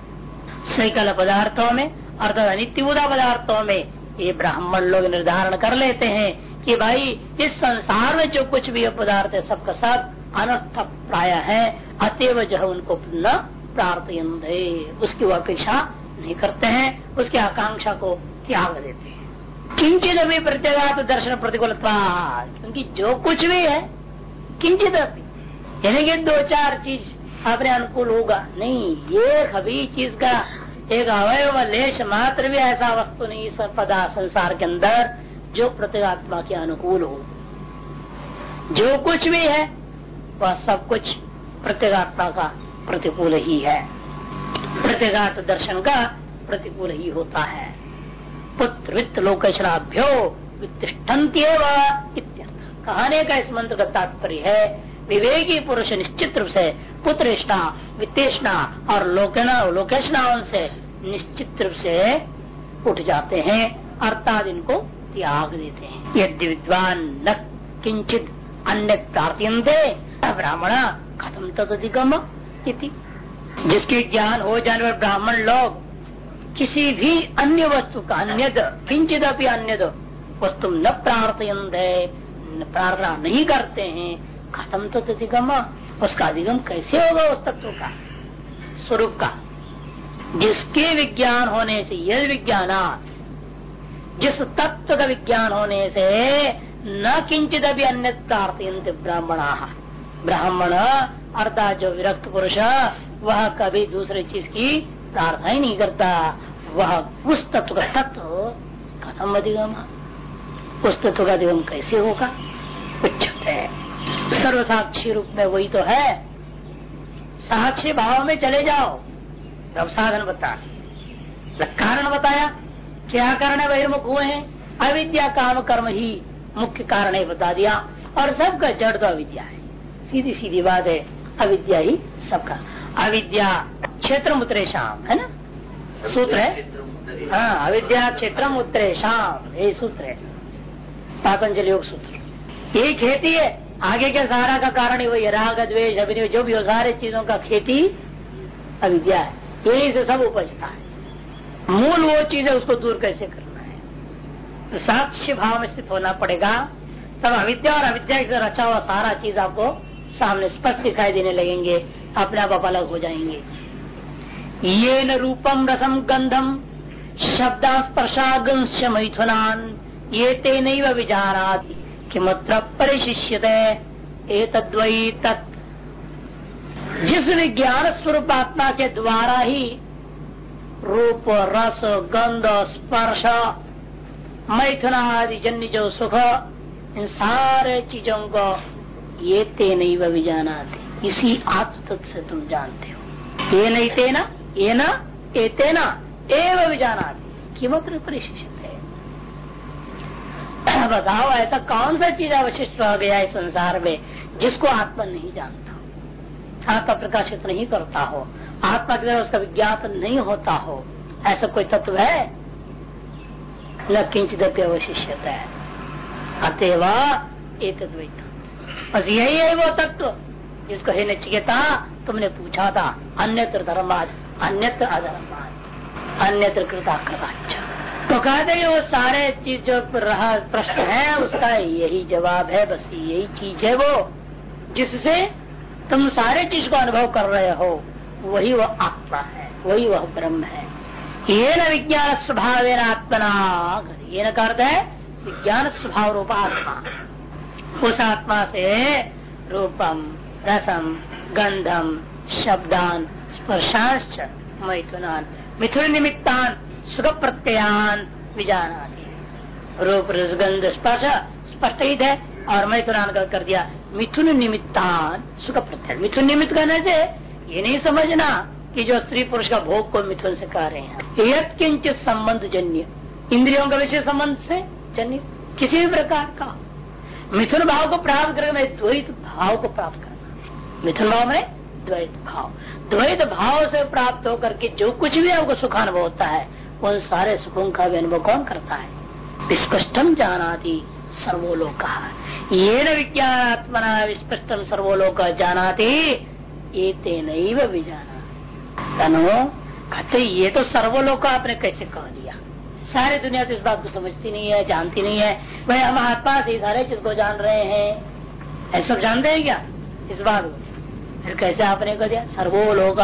सकल पदार्थों में, अर्थात अनित्युदा पदार्थों में, ये ब्राह्मण लोग निर्धारण कर लेते हैं कि भाई, इस संसार में जो कुछ भी पदार्थ है, सबका सब अनर्थ प्राय है, अतएव जो है उनको न प्रार्थयंत उसकी अपेक्षा नहीं करते हैं, उसकी आकांक्षा को त्याग देते हैं। किंचित अभी प्रत्येगात दर्शन प्रतिकूल क्योंकि जो कुछ भी है, किंचित यानी कि दो चार चीज़ अपने अनुकूल होगा। नहीं एक अभी चीज़ का एक अवयव लेश मात्र भी ऐसा वस्तु नहीं पदा संसार के अंदर जो प्रत्येगात्मा के अनुकूल हो। जो कुछ भी है, वह सब कुछ प्रत्येगात्मा का प्रतिकूल ही है। प्रत्येगात्म दर्शन का प्रतिकूल ही होता है। पुत्र वित्त लोकेशनाभ्यो वित्तिष्ठन्ति कहने का इस मंत्र का तात्पर्य है विवेकी पुरुष निश्चित रूप से पुत्रेष्णा, वित्तेषणा और लोकना लोकेशनाओं से निश्चित रूप से उठ जाते हैं, अर्थात इनको त्याग देते हैं। यदि विद्वान न किंचित अन्य प्रार्थ्यंते ब्राह्मण खत्म तदिगम जिसके ज्ञान हो जाने पर ब्राह्मण लोग किसी भी अन्य वस्तु का अन्य किंचित अन्य वस्तु न प्रार्थयंत प्रार्थना नहीं करते हैं खत्म तो अधिगम उसका अधिगम कैसे होगा उस तत्व का? स्वरूप का। जिसके विज्ञान होने से यद विज्ञान जिस तत्व का विज्ञान होने से न किंचित अभी अन्य प्रार्थयंत ब्राह्मणा। ब्राह्मण अर्थात जो विरक्त पुरुष, वह कभी दूसरे चीज़ की प्रार्थना ही नहीं करता। वह उस तत्व का तत्व खत्म अधिगम? उस तत्व का अधिगम कैसे होगा? उच्चत है। सर्व साक्षी रूप में वही तो है। साक्षी भाव में चले जाओ। अब साधन बता। कारण बताया, क्या कारण है, बहिर्मुख हुए हैं? अविद्या, काम, कर्म ही मुख्य कारण है, बता दिया। और सबका जड़ तो अविद्या है। सीधी सीधी बात है, अविद्या ही सबका। अविद्या क्षेत्र मुत्रेशाम है ना? सूत्र है? हाँ अविद्या क्षेत्र उत्तरेशाम ये सूत्र है। पातंजलि योग सूत्र। ये खेती है आगे के सहारा का कारण ही वही राग द्वेश अभिनय, जो भी हो, सारे चीज़ों का खेती अविद्या है। यही से सब उपजता है। मूल वो चीज़ है, उसको दूर कैसे करना है? साक्ष्य भाव में स्थित होना पड़ेगा। तब अविद्या और अविद्या से रचा हुआ सारा चीज़ आपको सामने स्पष्ट दिखाई देने लगेंगे। अपने आप अप अलग हो जाएँगे। ये न रूपम रसम गंधम शब्द स्पर्शागंश मैथुनान ये ते तेन विचारा किमत्र परिशिष्यते? एतद्वयी तत्। जिस विज्ञान स्वरूप आत्मा के द्वारा ही रूप, रस, गंध, स्पर्श, मैथुन आदि, जन्य जो सुख, इन सारे चीज़ों को ये ते नहीं वह भी जाना थे। इसी आत्म से तुम जानते हो। ये नहीं तेना, ये ना, ये तेना एवं जाना किमत्र परिशिष्ट है बताओ, ऐसा कौन सा चीज़ अवशिष्ट रह गया है संसार में जिसको आत्मा नहीं जानता? आत्मा प्रकाशित नहीं करता हो, आत्मा के उसका विज्ञापन नहीं होता हो, ऐसा कोई तत्व है? न किंचित अवशिष्यता है। अतएव एक बस यही है वो तत्व जिसको है नचिकेता तुमने पूछा था, अन्यत्र धर्माद अन्यत्र अधर्माद अन्यत्र कृता कृताच तो कहते वो सारे चीज़ जो रहा, प्रश्न है, उसका यही जवाब है, बस यही चीज़ है वो, जिससे तुम सारे चीज़ को अनुभव कर रहे हो। वही वह आत्मा है, वही वह ब्रह्म है। ये न विज्ञान स्वभाव आत्मना ये न करते है विज्ञान स्वभाव रूप आत्मा उस आत्मा से रूपम, रसम, गंधम, शब्दान स्पर्शांश मैथुनान, मिथुन निमित्तान सुख प्रत्ययान विजाना रूप रसगंध स्पर्श स्पष्ट ही है और मैथुनान का कर दिया, मिथुन निमित्तान सुख प्रत्यय मिथुन निमित्त करने से ये नहीं समझना कि जो स्त्री पुरुष का भोग को मिथुन से कह रहे हैं। यद संबंध जन्य। इंद्रियों का विषय संबंध से जन्य। किसी भी प्रकार का। मिथुन भाव को प्राप्त करने में द्वैत भाव को प्राप्त करना। मिथुन भाव में द्वैत भाव। द्वैत भाव से प्राप्त होकर के जो कुछ भी आपको सुखानुभव होता है उन सारे सुखों का भी अनुभव कौन करता है? स्पष्टम जानाती सर्वोलोक। ये न विज्ञानात्मना स्पष्टम सर्वोलोक जानाती ये तेन भी जाना तनो, कहते ये तो सर्वलोक आपने कैसे कह दिया? सारी दुनिया तो इस बात को समझती नहीं है, जानती नहीं है। भाई हम आत्मा से सारे को जान रहे हैं। ऐसा सब जानते हैं क्या? इस बात को। फिर कैसे आपने कह दिया? सर्वोलोक।